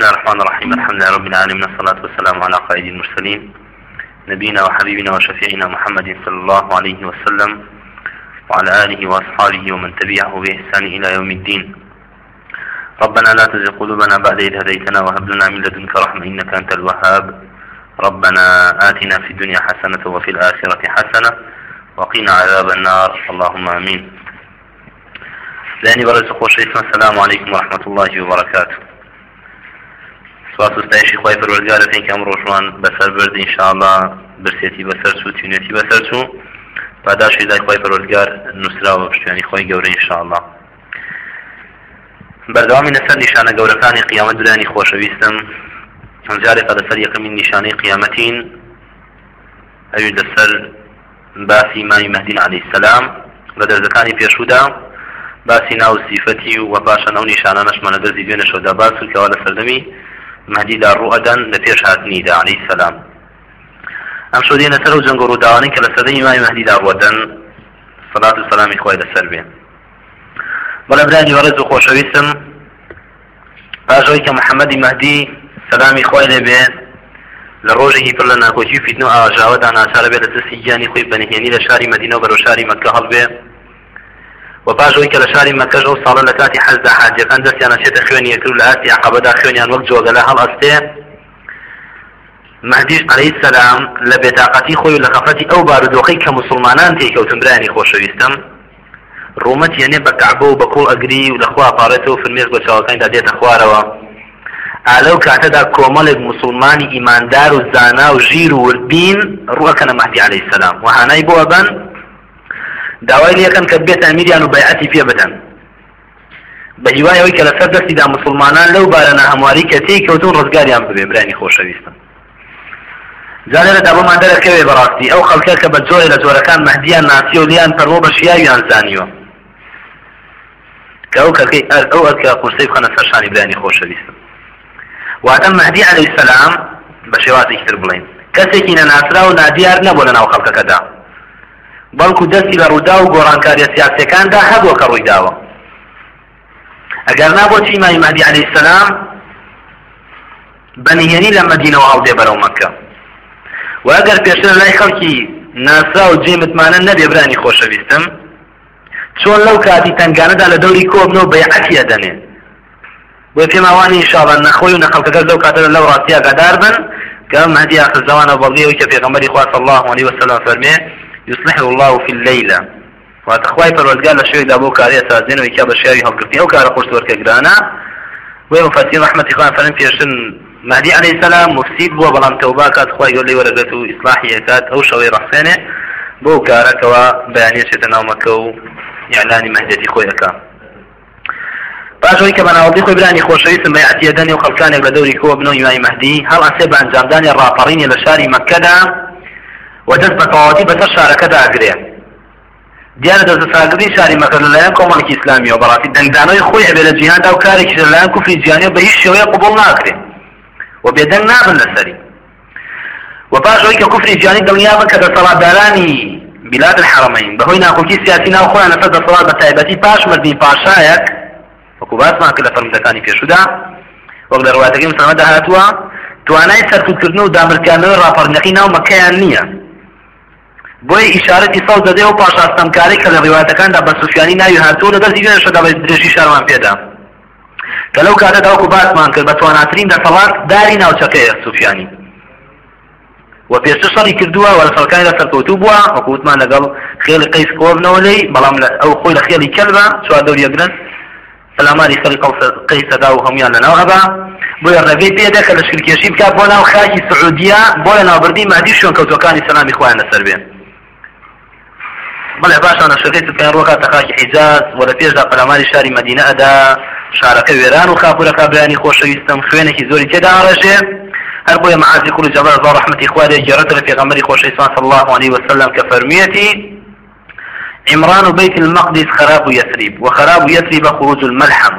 بسم الله الرحمن الرحيم. الحمد لله رب العالمين الصلاة والسلام على قائد المرسلين. نبينا وحبيبنا وشفيعنا محمد صلى الله عليه وسلم وعلى آله وأصحابه ومن تبعه بإحسان إلى يوم الدين. ربنا لا تزغ قلوبنا بعد إذ هديتنا وهب لنا من لدنك رحمة إنك أنت الوهاب. ربنا آتنا في الدنيا حسنة وفي الآخرة حسنة وقنا عذاب النار. اللهم آمين. لاني برز خوش السلام عليكم ورحمة الله وبركاته. سواس استایشی خی پەروەرگارە پێکەم ڕۆژوان بەسەر برد انشاءله برسێتی بەسەر چوو تونێتی بەسەر چوو پاداشی لای خی پەروەرگار نووسراوە پشتیانی خۆی گەورە انشاءله بەردەوامی لەسەر نیشانە گەورەکانی قیامەت دورانی خۆشەویستم جارێکە لەسەر یەکەمین نیشانەی قیامەتین ئەوی لەسەر باسی مای مەدین علی السلام. لە دەرزەکانی پێشودا باسی ناو سیفەتی و پاشە نەو نیشانە نەشمەە دەزی دوێنە شەودا باس و کەوا لە سەردەمی مهدیدا ڕوئەدەن لە پێش هاتنیدا علی السلام. ئەم شو دێنە سەر و جنگ و ڕووداوانی کە لە سەدەی مای مهدیدا ڕوەدەن سەلات و سەلامی خۆی لەسەر بێن بەڵە برانی وەڕێز و خۆشەویستم پاشەوەی کە محەممەدی مەهدی سەلامی خۆی لێ بێ لە ڕۆژێکی پڕ لە ناکۆچی فیتن و ئاژاوەدا ناچارە بێت لە دەستی گیانی خۆی بەنهێنی لە شاری مدینە و بەرەو شاری مەکە هەڵبێ و پاشەوەی کە لە شاری مەکەژ و ساڵە لە کاتی حەزدا حاجەکان دەستیان ئەچێتە خوێنی یەکرد لە ئاسی عقبەدا خوێنیان وەک جۆگەلە هەڵ ئەستێ مهدیش عليه السلام لە بێتاقەتی خۆی لە خەفەتی ئەو بارودۆخی کە مسلمانان تێکەوتن برانی خۆشەویستم. ڕومەت یەنێ بە کەعبە و بە کۆڵ ئەگری و لەخوا پارێتەوە فرمێش بە چاوەکانیدا دێتە خوارەوە. ئالەو کاتەدا کۆمەڵێک مسلمانی ئیماندار و زانا و ژیر و وردین ڕوەکەنە مەهدی عليه السلام. وهانای بۆ بن داوای لەکەن کە بێت ئەمیریان و بەیعەتی پێ بدەن. بە هیوایەوەی کە لەسەر دەستیدا مسلمانان لەو بارەنە هەمواری کە تێی کەوتون ڕزگاریان ببێ برانی خۆشەویستن جارێ لە دابمان دەرەکەوێ بەڕاستی. ئەو خەڵکە کە بە جۆی لە جۆرەکان مەهدیان ناسی و لیان پەرۆ بە شیاویان زانیوە. کە ئەو کەکەی ئەو ئەکە قورسەی بخەنە سەرشانی برانی خۆشەویستن واتە مەهدی عليه السلام بە شێوازێکی تر بڵین. کەسێکی نەناسرا و نادیار نەبوو لە ناو خەڵکەکەدا. بەڵکو دەستی بە ڕوودا و گۆڕانکاریە سیاسەکاندا هەبووە کە ڕووی داوە ئەگەر نابۆ چی مای مەهدی عليه السلام بەنهێنی لە مەدینەوە هەڵدێ بەرەو مەکە. و ئەگەر پێشتر لای خەڵکی ناسا و جێمتمانە نەبێ برانی خۆشەویستم چۆن لەو کاتی تنگانەدا لە دەوری کۆبنەوە بەیعەتی ئەدەنێ بۆ پێماوانی ئینشاڵە نەخۆی و نەخەڵکەکە لەو کاتە لەو ڕاستیا گادار بن کە مهدی آخر زمانە بەڵگەیەوەی کە پێغەمبەری خوا صلی الله عليه وسلم فەرمێ يصلح الله في الليلة. واتخواي پروردگار لشوی دابو کاری اساسین و اکیا بشیاری هم کرتی أو کار قرص ورکه گرانا و مفاتين رحمة خوان فلن پیشن مهدي عليه السلام مفسد بو بلان توبا كات خواي يقول لي ورقته إصلاحي كات أو شوي رحسانه بو كارك و بيانية شتنا ومكو إعلاني مهدتي خوي أكا. پاشەوەی کە بەناوەڵی خۆی برانی خۆشەویستم بە عتیەدەنی و خەڵکانێک لە دەوری کۆ بنەوە یمای مەهدی هەڵ ئەسێ بە ئەنجامدانی ڕاپەڕینی لە شاری مەکەدا و دەست بە تەواتی بەسەر شارەکەدا ئەگرێ دیارە دەست ساگری شاری مەکە لەلایەن کۆمەڵکی ئیسلامیەوە بەڕاستی دەنگدانەوەی خۆی ئەبێ لە جیهاندا و کارێکی لەلایەن کوفری جیهانی بە هیچ شێوەیە قبول ناکرێ و بێدەنگ نابن لەسەری و پاشەوەی کە کوفری جیهانی دڵنیابن کە دەسەڵاتدارانی بلاد الحرمين بهوي ناخوكي سياسي ناو خونا نفذ الصلاة بتايبتي باش مردين باشايك وەکو باسمان کرد لە فەرمودەکانی پێشودا وەک لە ڕواتەکەی مسلمەدا هاتووە توانای سەرکوتکردن و دامرکاندنەوەی ڕاپەڕنەکەی ناو مەکەیان نییە بۆی ئیشارەتی سەڵ دەدێ و پاشاستەمکاری کە لە ڕێواتەکاندا بە سوفیانی ناوی هاتووە لە دەستی شدا بە درێژی شارمان پێدا. کە لەو کاتەدا وەکو باسمان کرد بە تواناترین دەسەڵات داری ناوچەکەیە سوفیانی و پێشتر شەڕی کردووە وە لە خەڵکانی لە سەرکەوتوو بووە وەکووتمان لەگەڵ خێڵی قەیس کۆبنەوە لی بەڵام ئەو خۆی لە خێڵی کەلبە چوار دەوریەگرن سەلامانی خەڵی قەیسەدا و هەمویان لەناو هەبا. بۆیە ڕێبەی پێدا کە لە شکرکێشی بکات بۆ ناو خاکی سعودیا بۆ لە ناوبردی مادی شوێن کەوتەکانی سەلامی خۆیان لەسەر بێن. بەڵێ باشانە شەکەی پێیان ڕۆکات تەخاکی حیجاز وە لە پێشدا پەلاماری شاری مدینە ئەدا شارەکە وێران و خاپورەکە بیانی خۆشەویستم خوێنێکی زۆری تێدا ڕێژێ هەر بۆیە معازی کوڕی جەبار بە ڕەحمەتی خوارێ گەڕێتە لە پێغەمبەری خۆشەویست صلی الله عليه وسلم کە فەرمیەتی عمران بيت المقدس خراب يثرب وخراب يثرب خروج الملحم.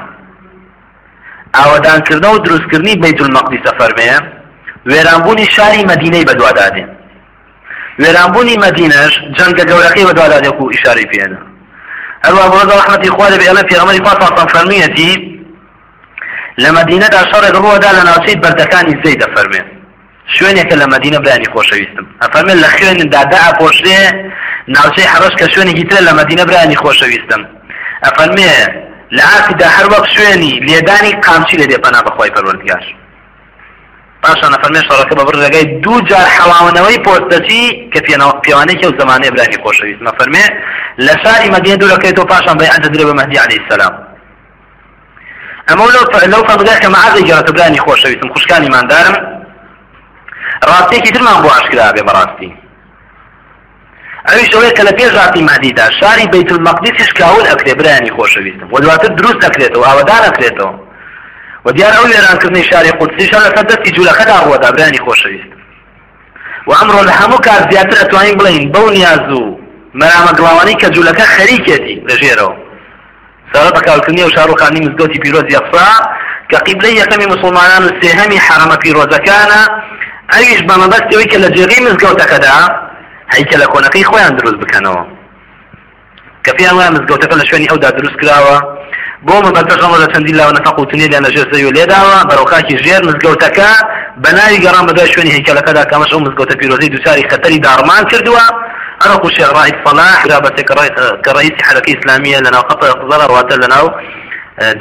ئاوەدانکردنە و دروستکردنی بیت المەقدس فەرمەیە وێرانبوونی شاری مدینەی بەدوادادێن وێرانبوونی مدینەش جەنگە گەورەکەی بەدوادادێک و ئیشاری پێێنە هەروە بۆ ڕحمەتی خوا لە بێڵە پێغەمەری پاسان فەرمیەتی لە مدینەدا شەڕێک ڕووەدا لە ناوچەی بەردەکانی زەی دەفەرمێ شوێنێکە لە مدینە برانی خۆشەویستم. ئەفەرمێن لە خوێندا ئاپۆشرێ ناوچەی حەڕش کە شوێنێکی ترە لە مدینە برانی خۆشەویستم. ئەفەرمێ لە ئاسیدا هەر وەک شوێنی لێدانی قامچی لە دێپەنا بەخوای پەروەردگار. پاشان فەرمێ شەڕەکە بە بڕگەی دوو جار حەواونەوەی پۆستەچی کە پیاوانێکی و زمانەیە برانی خۆشەویست مە فەرمێ لە شاری مدینە دوورەکەیتەوە پاشان بەی ئەنجە درێ بە مەهدی عەلەیهی السلام. ئەمە لەو فەرمودای کە مەعازی گەڕێتە برانی خۆشەویستم خوشکانی ماندارم ڕاستێکی ترمان بۆ ئاشکرا بێ بەڕاستی ئەویش ئەوەیە کە لە پێش ڕاستی مادیدا شاری بەیت المەقدسیش کاول ئەکرێ برانی خۆشەویستم و دواتر دروست ئەکرێتەوە ئاوەدان ئەکرێتەوە و دیار ئەو وێرانکردنی شاری قودسیشان لەسەر دەستی جوولەکەدا ڕوەدا برانی خۆشەویست. و ئەمڕۆ لە هەموو کار زیاتر ئەتوانین بڵین بەو نیاز و مەرامە گڵاوانی کە جوولەکە خەریکێتی لەژێرەوە سارە بەکارکردنی و شارۆخانی مزگەوتی پیرۆز یەخفا کە قیبلەی یەکەمی مسلمانان و سێهەمی حرەمە پیرۆزەکانە ئەویش بە مەبەستەوەی کە لە جێغی مزگەوتەکەدا هەیکە لە کۆنەکەی خۆیان دروست بکەنەوە. کە پێیان وایە مزگەوتەکە لە شوێنی ئەودا دروست کراوە بۆ مەبەتەشەمە لە چەندی لاوە نەفەقوتنی لە نەژێر زەوی و لێداوە بەڕۆکاکی ژێر مزگەوتەکە بە ناوی گەڕان بەدوای شوێنی هیکلەکەدا کامەش ئەو مزگەوتە پیرۆزی دووساری خەتەری داڕمان کردووە أنا أقول شيخ رائد صلاح رابطة كرئيس حركة إسلامية لنا قطع قزارة رواتر لنا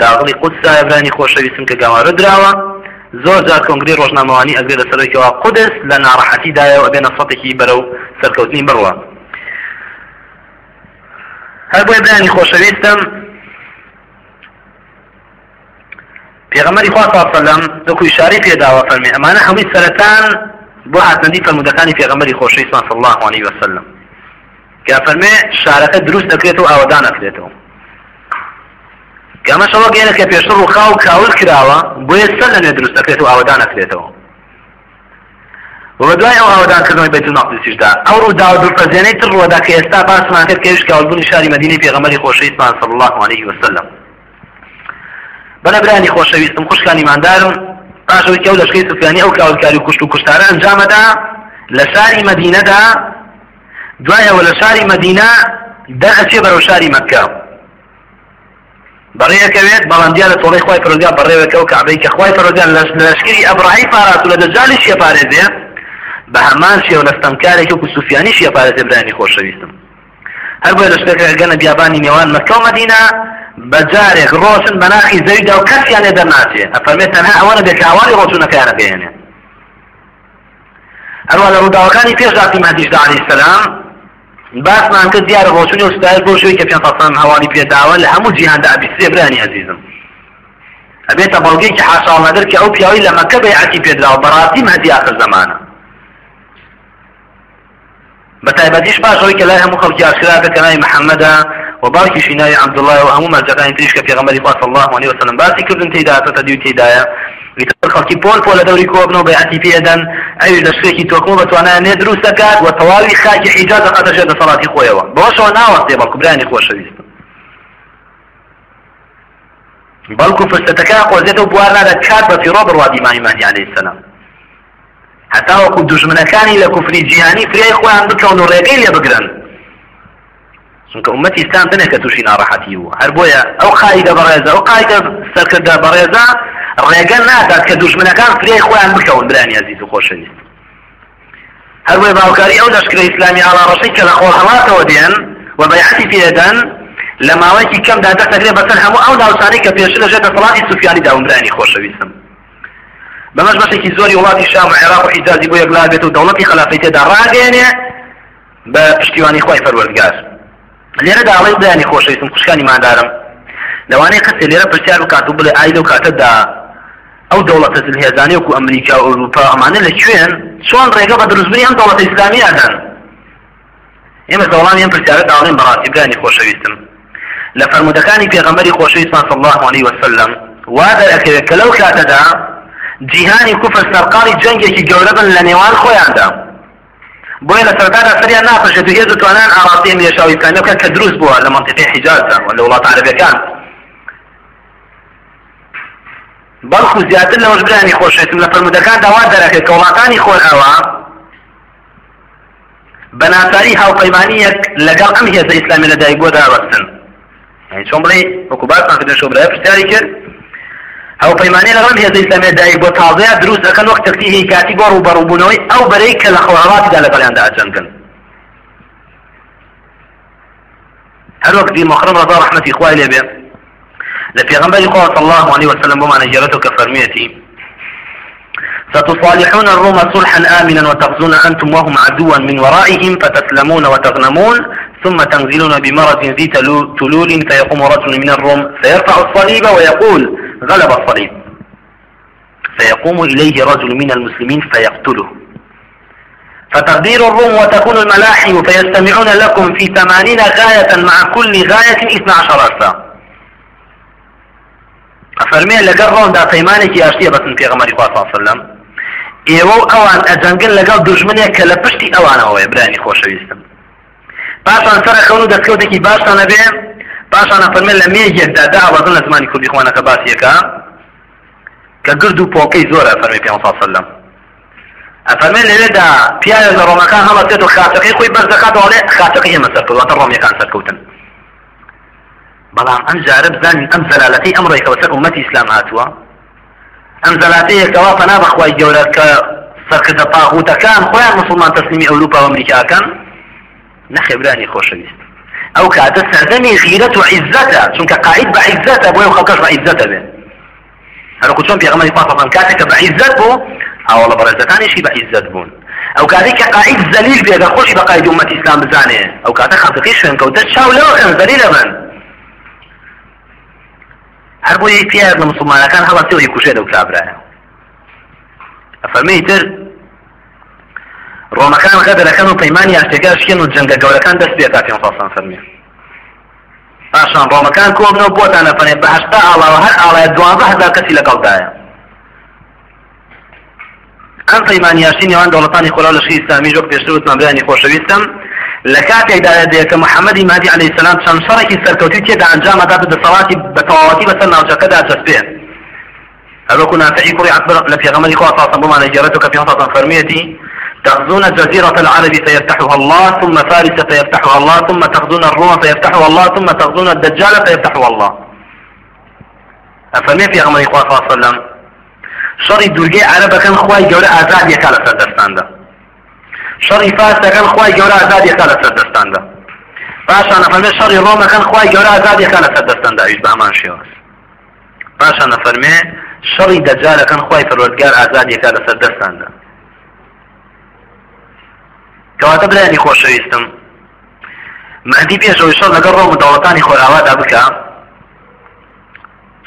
داغڵی قودسا ئەبرانی خۆشەویستم کە گاوارە دراوە زۆر جار کۆنگری ڕۆژنامەوانی ئەگرێ لە سەرەوەیەوە قودس لە ناڕەحەتیدایەوە بێنە سەتێکی بەرەو سەرکەوتنی بڕوە هەر بۆی برانی خۆشەویستم پێغەمەری خوا سەلەم دەکو شاری پێداوە فەرمی. ئەمانە هەمووی سەرەتان بۆ هاتنەدی فەرمودەکانی پێغەمەری خۆشەویست صلی الله عليه وسلم. کە فەرمێ شارەکە دروست دەکرێتەوە ئاوەدان ئەکرێتەوە کەمە شەوە گەێنە کە پێشتر و خاو کاول کراوە بۆیە سەر لەنێ دروست دەکرێت و ئاوەدان ئەکرێتەوە و دوای ئەو ئاوەدانکردنەوەی بەیت المەقدسیشدا. ئەو ڕوودا و دوورپەزێنەی تر ڕوەدا کە ئێستا باسمان کرد کەویش کاولبوونی شاری مدینەی پێغەمەری خۆشەویستمان صلی الله عليه وسلم. بەنەبرانی خۆشەویستم خوشکانی ماندارم. پاشەوەی ئەو لەشکەی سوفیانی ئەو کاولکاری کوشت و کوشتارە ئەنجامەدا لە شاری مدینەدا دوایەوە لە شاری مدینە دەئەچێ بەرەو شاری مەکە. بەڕێەکەوێت بەڵندیان لە تۆڵی خی پرۆزیان بەڕێوەکە و کابەی کە خی پرۆزیان لە لەشکری ئەبراهی پارات و لە دەجالی شیە پارێزێ بە هەمان شێوە لەستەمکارێکی و سوفیانی شیە پارێزێ برانی خۆشەویستم. هەر بۆی لەشتێکە گەنە بیابانی نێوان مەکە و مدینە بەجارێک ڕۆشن بە ناخی زەویدا و کەسیان لێ دەرناچێ. ئەفەرمێت تەنها ئەوەنە بێت هاواری ڕۆچوونەکەیانە بێنێ هەروە لە ڕووداوەکانی پێش داتی مەدیشدا عەلەیهی سەلام باسمان کرد دیارە ڕۆچونی و ستایل بۆ شوی کە پێ فەسان هەواڵی پێداوە لە هەموو جیهاندا ئەبیسێ برانی عزیزم. ئەبێتە بەڵگەیکی حاشاڵنەدر کە ئەو پیاوی لە مەکە بەیعەتی پێدراوە بەڕاستی مەدی آخر زمانە. بە تایبەتیش باشەوەی کە لای هەموو خەڵکی ئاشکرا کە ناوی محەممەدا و باوکی ناوی عەبدوڵڵاه و هەموو مەرجەکانی تریش کە پێغەمبەری خوا صلی الله عليه وسلم. باسی کردن تێدا تەدی و تێدایە خەڵکی پۆل پۆل لە دەوری کۆبنەوە بەیعەتی پێدەن ئەوی لە شتێکی تۆکمە بەتوانە نێ دروست دەکات و تەواوی خاکی حیجاز قەتەشێت لە سەڵاتی خۆیەوە بەوەشەوە ناوەستێ بەڵکو برانی خۆشەویستم بەڵکو فرسەتەکە قۆزێتەوە بوار نادە کات بە فیڕۆ بڕوا دیمانیمانی عەلەیهی السەلام حتا وەکو دوژمنەکانی لە کوفری جیهانی فرێی خۆیان بکەون و ڕێگەی لێ بگرن. چونکە ئومەتی ئیسلام دنێک کە تووشی ناڕەحەتی بوو هەر بۆیە ئەو قایدە بەڕێزە ئەو قایدە سەرکردە بەڕێزە ڕێگە نادات کە دوژمنەکان فرێی خۆیان بکەون برانی عزیز و خۆشەویست. هەروێ باوکاری ئەو لەشکرە ئیسلامی ئاڵاڕەشەی کە لە خۆڵ هەڵاتەوە دێن و بەیعەتی پێدەن لە ماوەیەکی کەمدا دەستەکرێ بەسەر هەموو ئەو ناوچانەی کە پێش لەژێتە سەڵاتی سوفیانی داومبرانی خۆشەویستم. بەمەش بەشێکی زۆری وڵاتی شام و عێراق و حیجازی بۆ یەکلا بێت و دەوڵەتی خلافەی تێدا ڕاگەێنێ بە پشتیوانی خۆی پەروەردگار. لێرە داڵی بەیانی خۆشەویستم خوشکانی مادارم. لەوانەیە کەسێ لێرە پرسیار بکات و بڵێ ئای لەو کاتەدا ئەو دەوڵەتە هێزانی وکو ئەمریکا و ئەوروپا ئەمانە لە کوێن چۆن ڕێگە بە دروستبوونی ئەم دەوڵەتە ئیسلامی ئادان ئێمە دەوڵان ئەم پرسیارە داڵێن بەڕاستی برانی خۆشەویستم. لە فەرمودەکانی پێغەمبەری خۆشەویستمان صلی الله عليه وسلم وا دەرەکەوێت کە لەو کاتەدا جیهانی کوفر سەرقاڵی جەنگێکی گەورە بن لە نێوان خۆیاندا. بۆیە لە سەردادا سەریان ناپەشێت و هێز توانان ئاڕاستی مێشاوی بکەن کە دروست بووە لە منطقەی حیجازدا لە وڵات عەرەبیەکان بەڵکو زیاتر لەوەش برانی خۆشێتم لە فرمودەکان داوا دەرەکە کە وڵاتانی خۆر ئەوە بە ناساری هاوپەیمانیەک لەگەڵ ئەم هێزە ئیسلامی لەدایک بۆ داوەستن. چۆن بڵێ وەکو باسان کردن شۆبرای پرسیاری کرد ئەو پەیمانەی لەڕم هێزە ئیسلامی دایک بۆ تازەیە دروست دەکەن وەک تەکتی هی کاتی بۆ ڕوبەڕووبوونەوەی ئەو بەرەی کە لە خۆڵاتیدا لەگەڵیاندا ئەجەنگن هەر وەک دی مخرم ڕضا ڕحمەتی خوای لێبێ لە پێغەمبەری خوا صلی الله عليه وسلم بۆمانە گێڕێتەوە کە فەرمیەتی ستصالحون الروم صلحا آمنا وتغزون أنتم وهم عدوا من ورائهم فتسلمون وتغنمون ثم تنزلون بمرض ذي تلول فيقوم رجل من الروم فيرفع الصليب ويقول غلب الصليب. فيقوم إليه رجل من المسلمين فيقتله. فتغدير الروم وتكون الملاحم فيستمعون لكم في ثمانين غاية مع كل غاية اثنى عشر ألفا. أفرمي لقر روم دا قيمانك ياشتية بس في غمري صلى الله عليه وسلم. ئێوە و ئەوان ئەجەنگن لەگەڵ دژمنێک کە لە پشتی ئەوانەوەی برانی خۆشەویستم پاشان سەرەکەون و دەستکەوتێکی باشتانە بێ پاشان ئەفەرمێن لە مێژێکدا داوەزن لە زمانی کوردی خوانەکە باسیەکە. کە گرد و پۆکەی زۆرە فەرمی پێ سەلم ئەفەرمێن لەوێدا پیاە لە ڕۆمەکان هەڵەتێت و خاتەکەی خۆی بەر دەکاتەوەڵێ خاتەکەی ئێمە سەرکەوتە ڕۆمیەکان سەرکەوتن بەڵام ئەم جارە بزانین ئەم زەلالەتی ئەمڕۆیکەوە سەر ئومەتی ئیسلام هاتووە. ئەم زەلاتەیەکەوا پەنا بەخوای گەورە کە سەرکردە پاغوتەکان خۆیان مسلمان تەسلیمی ئەوروپا و ئەمریکاکان نەخێبرانی خۆشەویست. ئەو کاتە سەردەمی غیرەت و عیزەتە چونکە قائد بە عیزەتە بۆی خەڵکەش بە عیزەتە بێ هەرکو چۆن پێغەمەری پاسەفان کاتێککە بە عیزەت بوو ئاوەڵە بەڕێزەکانیشی بە عیزەت بوون ئەو کاتی کە قائد زەلیل بێ خۆشی بە قائد ومەتی ئیسلام بزانێ ئەو کاتە خەڵکەکەی شوێن کەوتە چاو لەوە خێن زەلیلە بن هەر بۆ یەک پیاە لە مسلمانەکان هەڵاتی و کوشێ دەو کابرایە ئەفەرمی تر ڕۆمەکان غەدەرەکەن و پەیمانی یاستێکا شکێن و جەنگە گەورەکان دەست بێت تا پێ فەسان فەرمی. پاشان ڕۆمەکان کۆبنەوە بۆتانە فەنێ بە هەشتا ئاڵاوە هەر ئاڵایە دوانزە هەزار کەسی لەگەڵدایە ئەم پەیمانی یاشتی نێوان دەوڵەتانی خۆلا لە شی ئیسلامی جۆک پێشتر وتمان بەیانی خۆشەویستم. لە کاتێکدا دێت کە محەممەدی مادی عليه السلام چەند شەڕێکی سەرکەوتی تێدا ئەنجامەدا بەدەسەڵاتی بە تەواوەتی بەسەر ناوچەکەدا دەستێن هەروەکو نافعی کوڕی عەکبەر لە پێغەمبەری خوا صلی الله عليه وسلم کە پێغەمبەر فەرمیەتی تغزون جزيرة العرب فيفتحها الله ثم فارس فيفتحها الله ثم تغزون الروم فيفتحها الله ثم تغزون الدجال فيفتحها الله. أفرمي في غمري صلى الله عليه وسلم؟ شري دورجي عربا كان خواي جورا آزاد يكالا سردستان ده شري فارس كان خواي جورا آزاد يكالا سردستان ده باشا نفرمي شري روما كان خواي جورا آزاد يكالا سردستان ده إيش بأمان شيواز باشا نفرمي شري دجال كان خواي فرودگار آزاد يكالا سردستان ده کەواتە برایانی خۆشەویستم. مەدی پێشەوەی شەڕ لەگەڵ ڕۆم دەوڵەتانی خۆراوادا بکە.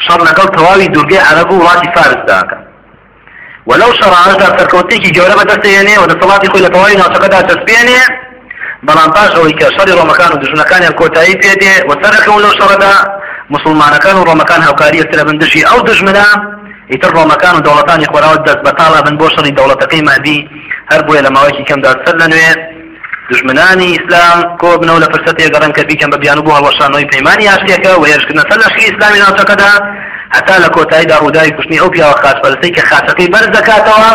شەڕ لەگەڵ تەواوی دوورگەی عەرەب و وڵاتی فارس داکە وەلەو شەڕانەدا سەرکەوتێکی گەورە بەدەستێنێ و دەسەڵاتی خۆی لە تەواوی ناوچەکەدا دەستپێنێ بەڵام پاش ئەوەی کە شەڕی ڕۆمەکان و دژنەکانیان کۆتایی پێدێ و سەرەکەون لەو شەڕەدا مسلمانەکان و ڕۆمەکان هاوکاری ئەسترە بندشی ئەو دژمنە ئیتر ڕۆمەکان و دەوڵەتانی خۆراوە دەست بەتاڵا بن بۆ شەڕی دەوڵەتەکەی مادی هەر بۆیە لە ماوەیەکی کەمدا. سەر لە نوێ دژمنانی ئیسلام کۆ بنەوە لە فرسەتی گەڕن کە بیکەم بە بیان بوو هەڵەشانەوەی پەیمانی یاشتێکە و هێرشکردنە. سەر لەشکی ئیسلامی ناوچەکەدا هەتا لە کۆتاییدا ڕووداوی کوشتنی ئەو پیاوە خاچپەرسەی کە خاچەکەی بەرز دەکاتەوە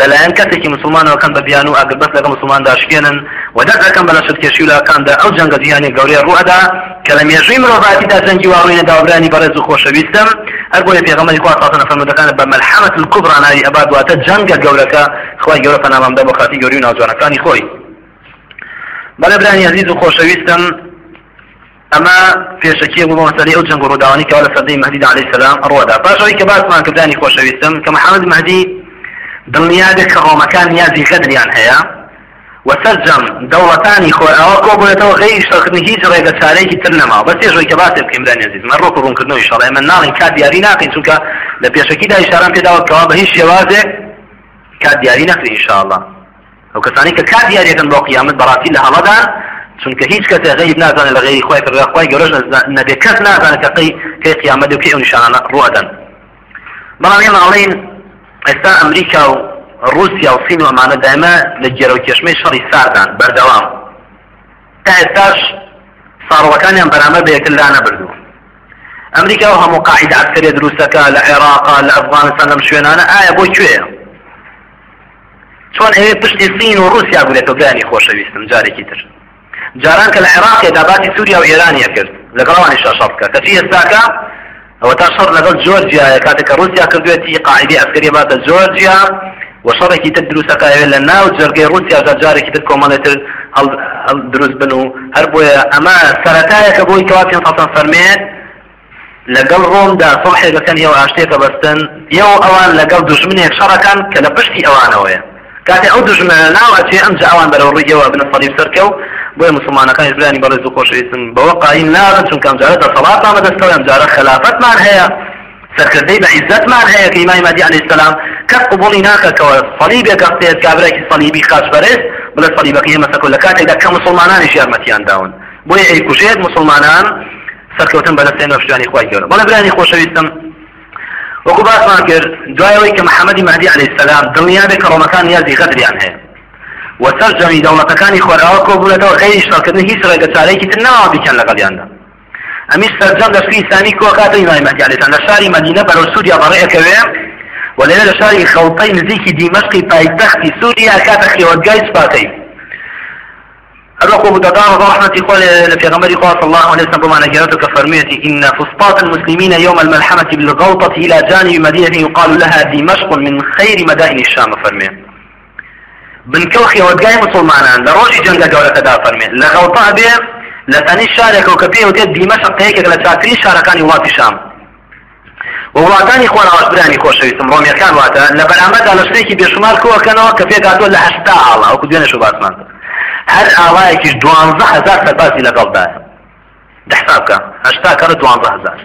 لەلایەن کەسێکی مسلمانەوە کەم بە بیان و ئاگربەست لەگە مسلمان داشکێنن و دەکەم بە لە شتکێشی و لاکاندا ئەو جەنگە جیهانی گەورەی ڕوەدا کە لە مێژووی مرۆڤاتیدا جەنگی واڕوینە داوابرانی بەڕێز و خۆشەویستم هەر بۆیە پێغەمبەری خوا ساتنە فەرمودەکانە بە مەلحەمەت الکوبرا ناوی ئەباد واتە جەنگە گەورەکە خوای گەورە پەنامەمدا بۆ خاتی گەوری و ناوجوانەکانی خۆی بەڵێ برانی عزیز و خۆشەویستم ئەمە پێشەکی بوو مەسەری ئەو جەنگ و ڕووداوانی کەوا لە سەردەی مەهدی عليه السلام ڕوەدا پاشەوەی کە باسمان کردانی خۆشەویستم کە محەممەد مەهدی دڵنیادێک کە ڕۆمەکان نیازی غەدریان هەیە وسرجم دەوڵەتانی خۆراوە کۆبوونێتەوە غەی شەکردنی هیچ ڕێگە چارەیەکی تر نەما بە تێژۆی کە باسێ بکەین برانی عزیز من ڕۆک ڕوونکردنەوەی شەڵێ من ناڵین کات دیاری ناکەین چونکە لە پێشەکیدا ئیشاران پێداوە کەوا بە هیچ شێوازێک کات دیاری نەکرێ ئینشاءالله ئەو کەسانی کە کات دیاریەکەن بۆ قیامەت بەڕاستی لە هەڵەدا چونکە هیچ کەسێ غەیب نازانێت لە غەیری خۆی پڕ خۆی گەورەش نەبێ. کەس نازانێت کە قەی کەی قیامەت و کەی ئەو نیشانانە ڕوەدەن بەڵام ئێمە ئەڵێن ئێستا ئەمریکا و رووسیا و سین و ئەمانە دائما لە گێرە و کێشمەی شەڕی ساردان بەردەوام. تا ئێستاش ساڕەکانیان بەرامبەر بە یەکتر لا نەبردوو ئەمریکا و هەموو قاعدە عسکەری دروستەکە لە عێراقا لە ئەفغانستان لەم شوێنانە. ئایا بۆی کوێیە چۆن ئەوێ پشتی سین و رووسیا بولێتەوە بیانی خۆشەویستم جارێکی تر. جاران کە لە عێراقێ داباتی سووریا و ئێرانیە کرد. لەگەڵوانی شاشەڵ بکە کەچی ئێستاکە ئەوە تا شەڕ لەگەڵ جۆرجیا کاتێککە رووسیا کردوێتی قاعدی ئەسکری باتە جۆرجیا و شەڕێکی تر دروستەکەوێت لە ناو جەرگەی رووسیا جارێکی تر کۆمەڵێتر دروست بن و هەر بۆیە. ئەمە سەرەتایەکە بۆی کەوا پێ فەرمێت لەگەڵ ڕۆمدا سڵحێ دەکەن ئێوە ئاشتێکە بەستن ئێوە ئەوان لەگەڵ دژمنێک شەڕەکان کە لە پشتی ئەوانەوەیە. کاتێ ئەو دژمنە ناو ئەچێ ئەم ئەوان بەرەو ڕێگەوە بنە سەڵیب سەرکە و بۆیە مسلمانەکان برانی بەڕێز و خۆشەویستن بەوە قایم نابن چونکە ئەمجارە دەسەڵات ئامە دەستەوە ئەمجارە خلافەتمان هەیە. سەرکردەی بە عیزەتمان هەیە کە ئیمای مەدی عەلەیهی السلام. کەس قبوڵی ناکەکەوە صلیبێک ئەستێت کابرایکی صلیبی خاص بەرز بڵێ صلیبەکەی ئێمە سەکۆ لە کاتێکدا کە مسلمانانیش یارمەتیان داون. بۆیە ئەی کوژێت مسلمانان سەرکەوتن بەدەستێن بەشتیانی خۆی گەورە. بەڵێ برانی خۆشەویستم وەکو باسمان کرد دوایەوەی کە محەممەدی مهدی عەلەیهی السلام دڵنیا بێ کە ڕۆمەکان یازی غەدریان هەیە. وەسەرجەمی دەوڵەتەکانی خۆراوە کۆبوونەتەوە غیری شڕکردن هیچ ڕێگە چارەیەکی تر ناوا بیکەن لەگەڵیاندا ئەمیش سەرجەم لە سوی ئیسلامی کۆکاتی مای مهدی عەلەیهی السلام لە شاری مدینە بەرەو سووریا بەڕێەکەوێ ولێرە لە شاری خەوتەی نزیکی دیمەشقی پایتەختی سووریا کاتە خێوەتگای سپاکەی الرقم تدار رحمة إخوان في غمر صلى الله عليه وسلم بما نجرته كفرمية إن فسطاط المسلمين يوم الملحمة بالغوطة إلى جانب مدينة يقال لها دمشق من خير مدائن الشام فرمية بنکەوخی وەدگای مسلمانان لە ڕۆژی جەنگە گەورەکەدا فەرمێت لە غەڵپا بێ لە تەنی شارێکەوە کە پێ وتێت دیمەشق تەیەکێک لە چاکری شارەکانی وڵاتی شام. و وڵاتانی خۆناوەشبرانی خۆشەویستم ڕۆمیەکان واتە لە بەرامەدا لە شتێکی بێشمار کۆکەنەوە کە پێکاتۆ لە هەشتا ئاڵا وەکو دوێنێش و باسمان. هەر ئاڵایەکیش دوانزە هزار سەرباسی لەگەڵدایە دەحساب بکە هەشتا کەڕە دوانزە هزار.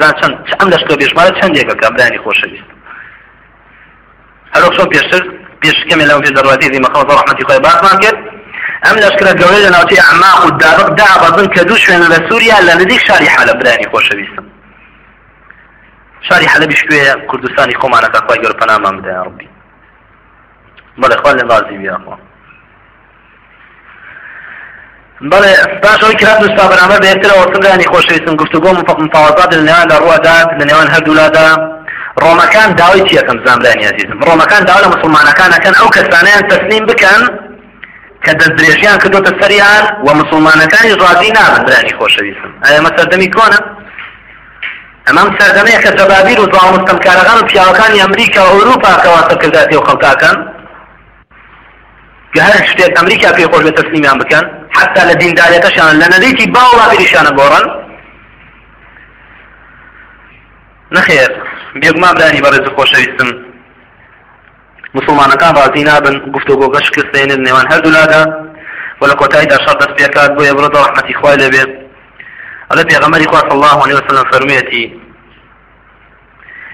زان چەند ئەم لەشکە بێشمارە چەندێکە کە برانی خۆشەویست. هەرۆ چۆن پێشتر؟ پێشکەمێ لەو پێ دەڕواتی دیمەخەوە ڕحمەتی خۆی باسمان کرد ئەم لەشکرە گەورەی لە ناوچەی ئەعماق و دابق دابەزن کە دوو شوێنە لە سووریا لە نزیک شاری حەلە برانی خۆشەویستم شاری حەلەبی شوێ کوردستانی خۆمانەکە خۆی گەور پەنامان بدە ڕبی بەڵێ خوا لێ بازی بیاخوا بەڵێ باشەوەی کرات دوستا بەرامبەر بەیەکترەوە سنگانی خۆشەویستم گفتوگۆ مفاوضات لە نێواندا ڕوادات لە نێوان هەردوولادا ڕۆمەکان داوای چیەکەم زانبرانی عزیزم ڕۆمەکان داوا لە مسلمانەکانەکەن ئەو کەسانیان تەسلیم بکەن کە دەستدرێژیان کردوتە سەریان و مسلمانەکانی ڕازی نابن برانی خۆشەویستم ئەمە مەسەردەمی کۆنە؟ ئەمەم سەردەمەیە کە زەبابیر و زاڵمستەمکارەکان و پیاوەکانی ئەمریکا و ئەوروپا کەواتە کرداتی و خەڵکاکەن. کە هەر شتێک ئەمریکا پێی خۆش بە تەسلیمیان بکەن. حتا لە دیندارەکەشان لە نەدەیتی باوڵا بریشانە گۆڕن نەخێر بێگومان برانی بەڕێز خۆشەویستم مسلمانەکان بازی نابن گفتوگۆگە شکستێنن نێوان هەردوولادا و لە کۆتاییدا شەڕ دەست پێکات بۆ یە بڕۆ ڕحمەتی خوای لەبێت على بيغمر صلى الله عليه وسلم فرميتي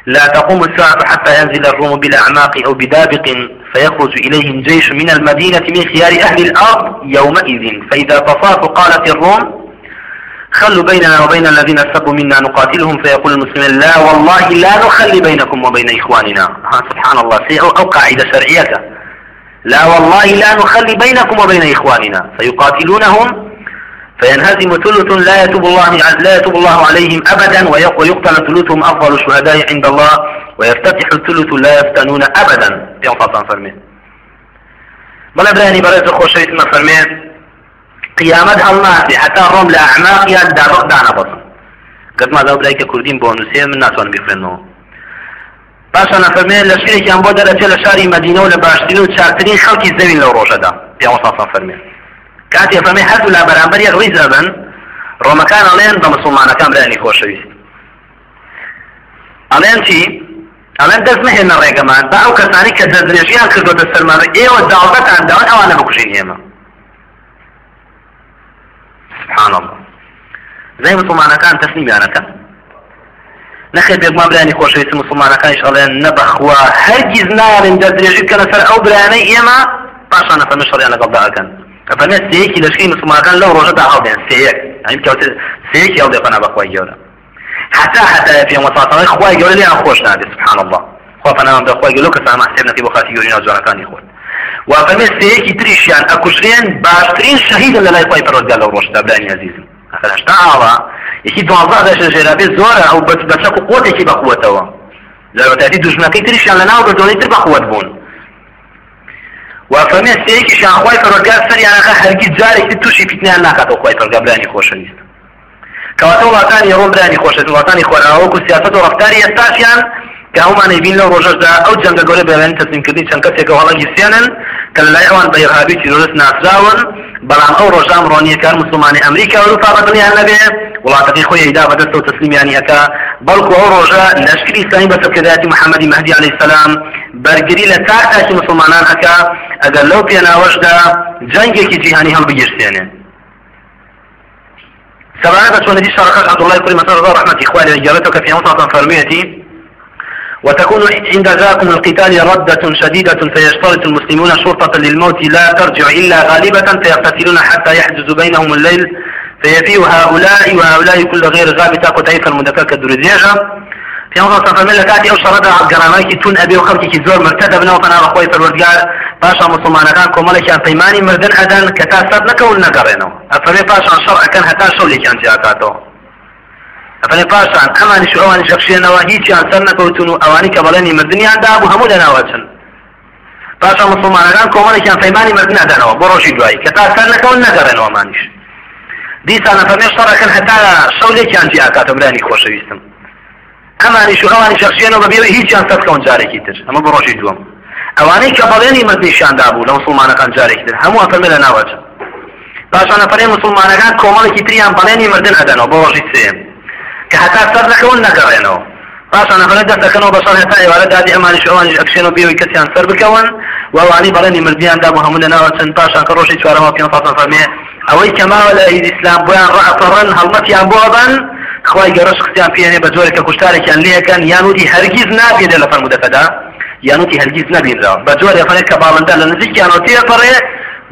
لا تقوم الساعة حتى ينزل الروم بالأعماق أو بدابق فيخرج إليهم جيش من المدينة من خيار أهل الأرض يومئذ فإذا تصاف قالت الروم خلوا بيننا وبين الذين سبوا منا نقاتلهم فيقول المسلمين لا والله لا نخلي بينكم وبين إخواننا. ها سبحان الله أو قاعدة شرعية. لا والله لا نخلي بينكم وبين إخواننا. فيقاتلونهم فينهزم ثلث لا يتوب الله لا يتوب الله عليهم أبدا ويقتل ثلثهم أفضل الشهداء عند الله ويفتتح الثلث لا يفتنون أبدا. أنفسهم فرمين بلا براني برز خوشيت ما قیامەت هەڵناسی حتا ڕۆم لە ئەعماقیان دابق دانەبەسم گەتما دە برایکە کوردین بۆ نووسێ من ناتوان بخوێنەوە باشە نەفەرمێ لە شوێکیان بۆ دەرەچێت لە شاری مەدینە و لە باشترین و چاکترین خەڵکی زەوین لەو ڕۆژەدا. پیاوەساسان فەرمێ کاتێ فەرمێ هەردوو لا بەرامبەر یەک ڕووی زەبن ڕۆمەکان ئەڵێن بە مسلمانەکان برانی خۆشەویست. ئەڵێن چی؟ ئەڵێن دەست نهێنە ڕێگەمان. بە ئەو کەسانی کە دەستنێژیان کردوتە سەرمانە ئێوە داڵبەتان داوان ئەوانە بکوژین ئێمە. سبحان الله. زي مسلمانەکان تەسلیمیانەکەن نەخێت بێگومان برانی خۆشەویست مسلمانەکانیش ئەڵێن نەبەخوا. هەرگیز ناڵێن دەستێژی بکەنە سەر ئەو برانەی ئێمە پاشان نەفەرمە شەڕیان لەگەڵ داکەن ئەفەرمێت سەیەکی لەشکری مسلمانەکان لەو ڕۆژەدا هەڵدێن سەیەک ئەم کەوتر سەیەکی هەڵدێ فەنا بەخوای گەورە. حتى حتى في مصاصمة خواي قالوا لي أنا خوش نادي سبحان الله. خوا فانا من بخواي قالوا كسا ما حسبنا في بخاتي يورينا وزوانا كان يخوت وا فەرمێ سەیەکی تریشیان ئەکوژرێن باشترین شەهیدە لە لای پای پەرۆزگار لەو ڕۆژدا برانی عزیزم هەشتا ئاوا یەکی دوازدا دەشە ژێرابێت زۆرە ئەو بەت بەچەک و قوتێکی بەقوتەوە. لەڕەتادی دوژنەکەی تریشیان لە ناو بەدۆنەی تر بەقوت بوون. وافەرمێ سەیەکی شانخوای پەرۆگار سەریانەکە هەرگیز جارێکی تووشی پیتنیان ناکاتەوە خۆی پەرگەبلانی خۆشەویست کەواتە وڵاتانی ڕۆمبرانی خۆشەویست وڵاتانی خۆراوەکو سیاست و ڕفتاری ئێستاشیان کە هەمانەی بین لەو ڕۆژەشدا ئەو جەنگە گەورە بێڵێن تەسلیمکردنی چەند کەسێک هەڵەگی سیانن کە لە لای ئەوان بە ئێرهابی تیرۆریست ناسراون بەڵام ئەو ڕۆژام ڕۆنیەکان مسلمانی ئەمریکا ئەوروپا بەدڵیان نەبێ وڵاتەکەی خۆی ئەیدا بەدەست و تەسلیمیانی ئەکا بەڵکو ئەو ڕۆژە لەشکری ئیسلامی بەسەرکردایەتی محەممەدی مەهدی عەلەیهی السەلام بەرگری لە کاتاکی مسلمانان ئەکا ئەگەر لەو پێناوەشدا جەنگێکی جیهانی هەڵبگیرسێنێ سبعة بس دي شركات عبد الله كل مسار رحمة إخواني. إجابتك في مطلق فرميتي وتكون عند ذاكم القتال ردة شديدة فيشترط المسلمون شرطة للموت لا ترجع إلا غالبة فيقتتلون حتى يحجز بينهم الليل فيفي هؤلاء وهؤلاء كل غير غابتة قتيفة المدكك الدرزيجة في أمر صفر من لكاتي أو شرطة قراماكي تون أبي وخلقي زور مرتدى بنا وفنا بخوي فالوردقار باشا مسلمان كان كومالي كان قيماني مردن أدن كتاسات نكون نقرينو أفرمي باشا شرع كان هتا شولي كان جاكاتو. ئەفەنێ پاشان ئەمانی شو ئەوانی شەخشێنەوە هیچیان سەر نەکەوتون و ئەوانی کە بەڵێنی مردنیان دابوو هەموو لەناوەچن پاشان مسلمانەکان کۆمەڵێکیان فەیمانی مردن ئەدەنەوە بۆ ڕۆژی دوایی کە تا سەر نەکەون نەگەڕێنەوە مانیش. دیسان ئەفەرمێ شەڕەکەن هەتا شەولێکیان جیا کاتە برانی خۆشەویستم. ئەمانی شو ئەوانی شەخشێنەوە بەبێ هیچیان سەرکەون جارێکی تر ئەمە بۆ ڕۆژی دووەم. ئەوانەی کە بەڵێنی مردنیشان دابوو لە مسلمانەکان جارێکی تر هەموو ئەفەرمێ لە ناوەچن. پاشان ئەفەرێ مسلمانەکان کۆمەڵێکی تریان بەڵێنی مردن ئەدەنەوە بۆ ڕۆژی سێم. کە هەتا سەر نەکەون نەگەڕێنەوە پاشان نەفرە دەستەکەنەوە بەسەر هەتا ئێوارە دادی ئەمانی شەوانی ئەکشێن و بێوی کەسیان سەر بکەون وەوانی بەڵێنی مردیان دا بۆ هەموو لەناوە چەند پاشان کە ڕۆژی چوارەوە پێ فەرمێ ئەوەی کەماوە لە ئیسلام بۆیان ڕەعفەڕەن هەڵمەتیان بۆ بن خی گەڕش قسیان پێێنێ بە جۆرێکە کوشتارێکیان لێەکەن یانوتی هەرگیز نابێنێ لە فەرمودەکەدا یانوتی هەرگیز نبینراوە بە جۆرێ فەرێک کە باڵندا لە نزیکیانەوە تێپەڕێ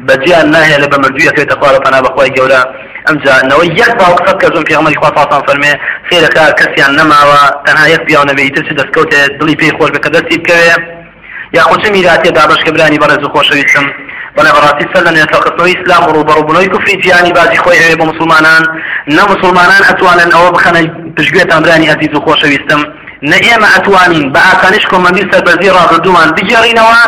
بەجیان ناهێ لە بە مردویەکەوێتە خوارە پەنا بەخوای گەورە. ئەمجا نەوەی یەک باوک سەد کە زۆن پێغەمبەری خوا فاسان فەرمێ خێرەکە کەسیان نەماوە تەنها یەک پیاو نەبێت تر دەستکەوتێ دڵی پێی خۆش بکە دەستی بکەوێ. یاخۆ چه میراتێ دابشکە برانی بەڕێز و خۆشەویستم. بەڵێ بەڕاستی سەر لە نێتەقەتەوەی ئیسلام ڕوبەڕووبوونەوەی کوفری جیانی بازی خۆی هەیە بە مسلمانان. نە مسلمانان ئەتوانن ئەوە بخەنە پشگوێتان برانی ئەزیز و خۆشەویستم. نە ئێمە ئەتوانین بە ئاسانیش کۆمەندی سەربەرزی ڕابردومان بگەڕینەوە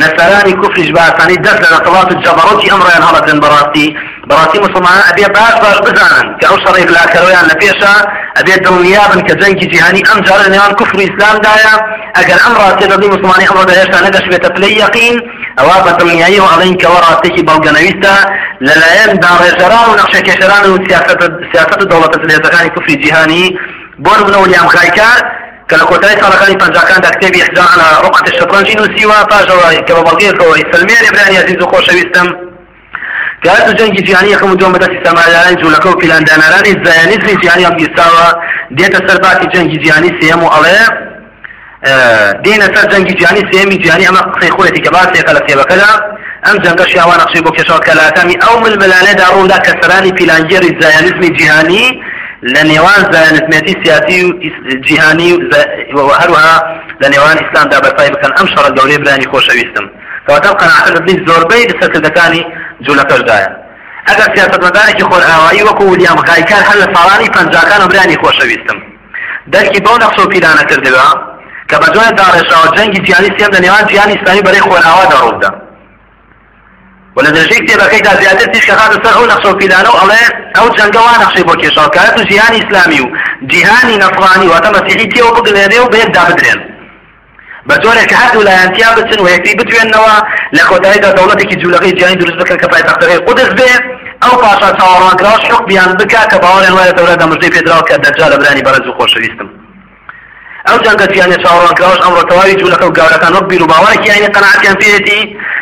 نەسەرانی کوفریش بە ئاسانی دەست لە دەسەڵات جەبەڕۆکی ئەمڕیان هەڵەدن بەڕاستی بەڕاستی مسلمان ئەبێ باش باش بزانن کە ئەو شەڕی بلاکەرەوەیان لە پێشە ئەبێ دڵنیابن کە جەنگی جیهانی ئەم جارە نێوان کوفر ئیسلامدایە ئەگەر ئەم ڕاستی دەبی مسلمانی ئەمڕۆ هێشتا نەگەشبێتە پلەی یەقین ئەوە بە دڵنیایی و ئەڵین کەەوە ڕاستێکی بەڵگەنەویستە لەلایەن داڕێژەران و نەخشەکێشەران و سیاست و دەوڵەتە سلێتەکانی کوفری کە لە کۆتای ساڵەکانی پنجەکاندا کتێبی حجان لە ڕقەت شەطرەنجی نووسیوە پاشەوە کە بە بەڵگەیەکەوەی سلمێری برانی عزیز و خۆشەویستم کات و جەنگی جیهانی یەکەم دوم بەدەستی سەماریانی جوولەکە و پیلاندانەرانی زایانیزمی جیهانی هەڵگیرساوە دێتە سەر باسی جەنگی جیهانی سێم و ئەڵێ دێنە سەر جەنگی جیهانی سێمی جیهانی ئەمە قسەی خۆیەتی کە باسێکە لە کتێبەکەدا ئەم جەنگە شیاوان نەخشی بۆ کێشەوە کەلاتامی ئەو ململانێدا ڕوودا کەسەرانی پیلانگێری زایانیزمی جیهانی لە نێوان زانستمێتی سیاسی و جیهانی و هەروەها لە نێوان ئیسلامدا بەرپای بکەن. ئەم شەڕە گەورەی برانی خۆشەویستم. کەواتە قەناعەتنی زۆربەی لەسەرکردەکانی جوولەکەشدایە. ئەگەر سیاستمەدارێکی خۆر ئاوایی وەکو ولیام غایکار هەر لە ساڵانی پەنجاکان و برانی خۆشەویستم. دەرکی بەو نەخش و پیرانە کردەوە کە بە جۆی داڕێژاوە جەنگی جیانی سێم لە نێوان جیانی ئیسلامی بەرەی خۆر ئاوا ولا درجه کتێبەکەیدا زیاتر تیشکە خاتە سەر ئەو نەخش و پیلانە و ئەڵێ ئەو جەنگەوە نەخشەی بۆ کێشاو کات و ژیانی ئیسلامی و جیهانی نەفرانی واتە مەسیحی تێوە بگلێنێ و بەیەکدا بدرێن. بە جۆرێک هەردوو لایەنتیا بچن و یەکتی بتوێنەوە لە کۆتاییدا دەوڵەتێکی جوولەکەی جیانی دروست بکەن کە پایتەختەکەی قودس بێ ئەو پاشا چاوەڕوانکراوە شوق بیان بکا کە باوەڕیان وایە تەورە دەمژدەی پێدراوە کە دەجا لە برانی بەرەز و خۆشەویستم. ئەو جەنگە جیانی چاوەڕوانکراوەش ئەمڕۆ تەواوی جوولەکە و گاورەکان وەک بیر و باوەڕێکی یانی قەناعەتیان پێێتی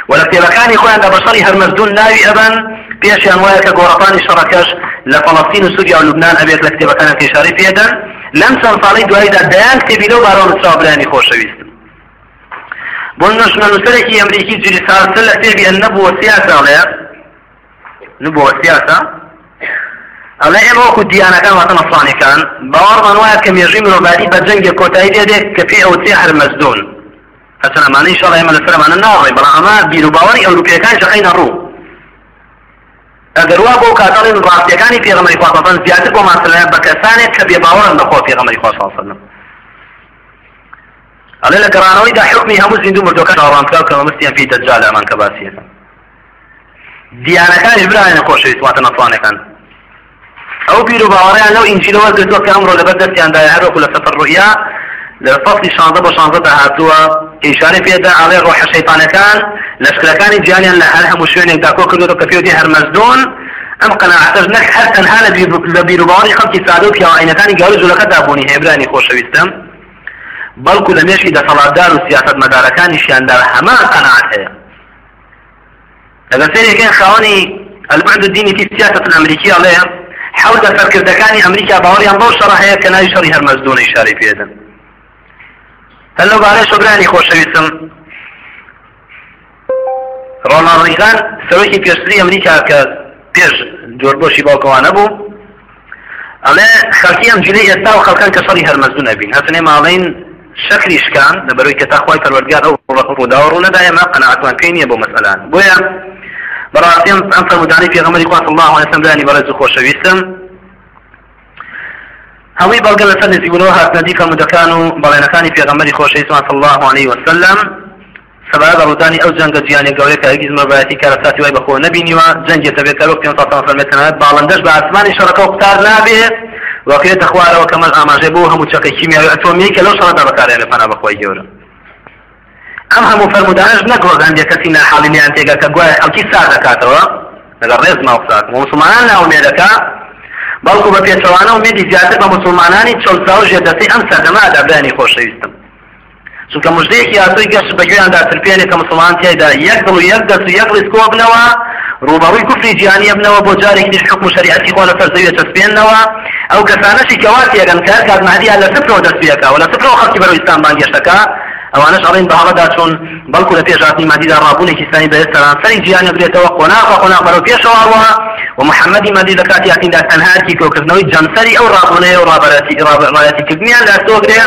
و لە کتێبەکانی خۆیان لە بەشەڕی هەرمەزدون ناوی ئەبن پێشیان وایە کە گۆڕەپانی شەڕەکەش لە فەڵەستین و سووریا و لوبنان ئەبێت لە کتێبەکانە پێشاری پێدەن لەم چەند ساڵی دواییدا دەیان کتێبی لەو بارەوە چاوبرانی خۆشەویست بۆ نشنە نووسەرێکی ئەمریکی جوری سارسل لە کتێبی ئەن نەبووە سیاسە ئەڵێ نبووە سیاسە ئەڵێ ئێمە وەکو دیانەکان واتە نەسڵانەکان باوەڕمان وایە کە مێژوی مرۆڤاتی بە جەنگێک کۆتایی دێدێت کە پێ ئەوچێ هەرمەزدون حسن ئەمانە ئینشاء ئێمە لەسەرمانە ناڕێ بەڵام ئەمە بیر و باوەڕی ئەوروپیەکان شەخەینە ڕوو ئەگەر وا بۆ کاتەڵین ڕاستیەکانی پێغەمەری خوا صلی زیاتر بۆ ماسەلەیە بە کەسانێک کە بێ باوەڕن بەخۆ پێغەمەری خوا صلی الله ئەڵێ لە گەڕانەوەیدا حکمی هەموو زیندوو مردوەکان ئاڕامکراو کە مەمستیان پێی دەجال ئەمان کە باسیەکە دیانەکانی برایەنە خۆشەویست واتە نەفڵانەکان ئەو بیر و باوەڕیان لەو ئینجیلەوە گرتووە کە ئەمڕۆ لەبەر دەستیاندای هەروەکو لە سەفەر ڕوئیا لە فەصلی شانزە بە شانزەدا هاتووە ئیشارەی پێدا ئاڵێ ڕۆحە شەیطانەکان لەشکرەکانی جیانیان لە هەر هەموو شوێنێکدا کۆ کردو کە پێوتی هەرمەزدۆن ئەم قەناعەتەش نەک هەر تەنها لە بیر و باوەڕی خەڵکی سادە و پیاوەعینەکانی گەورە جوولەکەدا بوونی هێبرانی خۆشەویستم بەڵکو لە مێشکی دەسەڵاتدار و سیاست مەدارەکانیشیاندار هەمان قەناعەت هەیە لەگە سێرێکیان خاوەنی البعد الديني في السياسة الأمريكية عليها حول سەرکردەکانی ئەمریکا باوەڕیان بەو شەڕ هەیە کە ناوی شەڕی هەرمەزدونە ئیشارەی پێدەن. هەر لەو بارەی شۆبرانی خۆشەویستم. ڕۆناڵ ڕیغان سەرۆکی پێشتری ئەمریکا کە پێش جۆربۆشی باوکەوانە بوو ئەڵێ خەڵکی ئەم جلەی ئێستا و خەڵکان کە شەڕی هەرمەزدونە بین هەتنێ ماڵین شکری شکان لەبەرەوەی کە تاخوای پەروەردگار ئەو ڕوودا ڕوونەدایە ما قەنەعەتمان پێی نییە بۆ مەسەلان. بۆیە بەڕاستیم ئەم فەرمودانی پێغەمبەری خوا صلی الله علیه وسلم برانی بەڕێز و خۆشەویستم. هەمووی بەڵگە لەسەر نزیبوونەوە هاتنەدی فەرمودەکان و بەڵێنەکانی پێغەمبەری خۆشەویستمان صلی الله عليه وسلم سبب ڕوودانی ئەو جەنگە جیانی گەورەی کە هەرگیز مەبایەتی کارەساتی وای بەخۆ نەبینیوە. جەنگێ دەبێت کە پێ فەرمێتەنەوەت باڵندەش بە ئاسمانی شەڕەکە قوتار نابێت. وەکرێتە خوارەوە کەمەل ئاماژێ بۆ هەموو چەکە کیمیاوی ئەتۆمی کە لەو شەڕەدا بەکارێنە پەنا بەخۆی گەورە. ئەم هەموو فەرمودانش نەگۆزان کەسی ناحاڵینیان تێگە کە گوای ئەڵکی سا دەکاتەوە لەگەڵ ڕێز ماوسات مسلمانان ناومێدەکە بەڵکو بە پێچەوانە و مێدی زیاتر بە مسلمانانی چۆلسا و ژێدەسەی ئەم سەردەمادا برانی خۆشەویستم. چونکە مژدەیەکی یاسوی گەشت بەگوێیاندا ترپێنێک کە مسلمان تێدا یەک دڵ و یەک دەست و یەک ڕیسکۆ بنەوە ڕوبەڕووی کوفری جیهانی بنەوە بۆ جارێک دیش حکم شریعەتی خۆ لەسەر زەویە چەسپێنەوە ئەو کەسانەشی کەوا تێگەن کە کات مهدیان لە سفرەوە دەستپێکە و لە سفرەوە خەڵکی بەرەو ئیسلام بانگێشتەکە ئەوانش ئەڵێن بەهەڵەدا چۆن بەڵکو لە پێشاتی مادیدا ڕابوونێکی ئیسلامی بە سەرانسەری جیهان برێتەوە قۆناغ قۆناغ پێشەوە هەروەها و محەممەدی مادی لە کاتی یاقیندا تەنهاکی کۆکردنەوەی جەمسەری ئەو ڕابوونەیە و ڕابەتی کردنیان لە سۆگرێ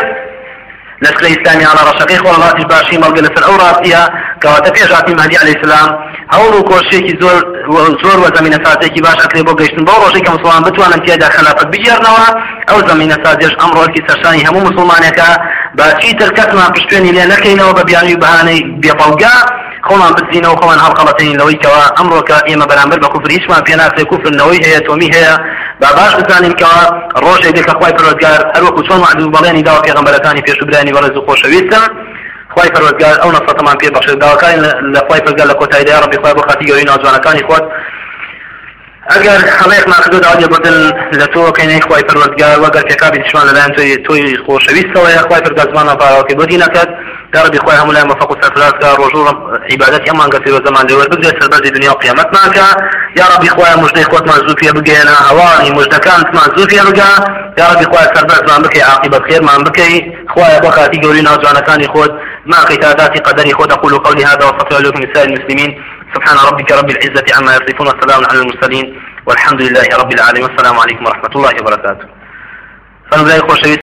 لەسکرە ئیسلامی على خۆڵاتی باشی مەڵگە لەسەر ئەو ڕاستیە کەواتە پێشاتی مادی علی السلام. هەوڵ و کۆشێکی زۆر زۆر وە باش ئەکرێ بۆ گەشتن بۆ ڕۆژێک مسلمان بتوانن تێدا خلافەت بگێرنەوە ئەو زمینە سازێش ئەمڕۆکی سەرشانی هەموو مسلمانێکە باچی تر کەسمان پشتێنی لێ نەکەینەوە بە بیانی بەهانەی بێپەڵگا خۆمان بزینەوە خۆمان هەڵقەڵەتین لەوەی کەەوە ئەمڕۆکە ئێمە بەرامبەر بە کوفر هیچمان پێ ناسێ کوفرنەوەی هەیە با باش بزانین کەەوە ڕۆژێک دێکە خخوای پرۆزگار هەروەکو چۆن معدوو بەڵێنی داوا پێغەمبەرەکانی پێشبرانی بەڕێز و خۆشەویستم خی پەروەردگار ئەو نەسەتەمان پێ بەخش داواکانی لە خی پرگار لە کۆتایدا ڕبی خی بۆ خاتی گەوری ناوجوانەکانی خۆت ئەگەر خەڵەیەک ناکردو داوای بردن لە تۆ کەینەی خی پەروەردگار وەگەر پێکابی دشمان لەلایەن توی توی خۆشەویستەوەی خی پرگار زمانە پاراوەکە بۆ دینەکەت يا ربي خويا هم لا مفق سفرات رجوع عبادتي أما قصير زمان دور بقدر سربز الدنيا وقيامت معك يا ربي خويا مجد اخوات معزوفيا بقينا هواني مجد كانت معزوفيا بقى. يا ربي خويا سربز ما بكي عاقبة خير ما بكي خويا بخاتي قولينا وجعنا كان يخوض ما قتادات قدري خود أقول قولي هذا وصفي لكم نساء المسلمين. سبحان ربك رب العزة عما يصفون والسلام على المرسلين. والحمد لله رب العالمين. والسلام عليكم ورحمة الله وبركاته. فنبدأ خوشويت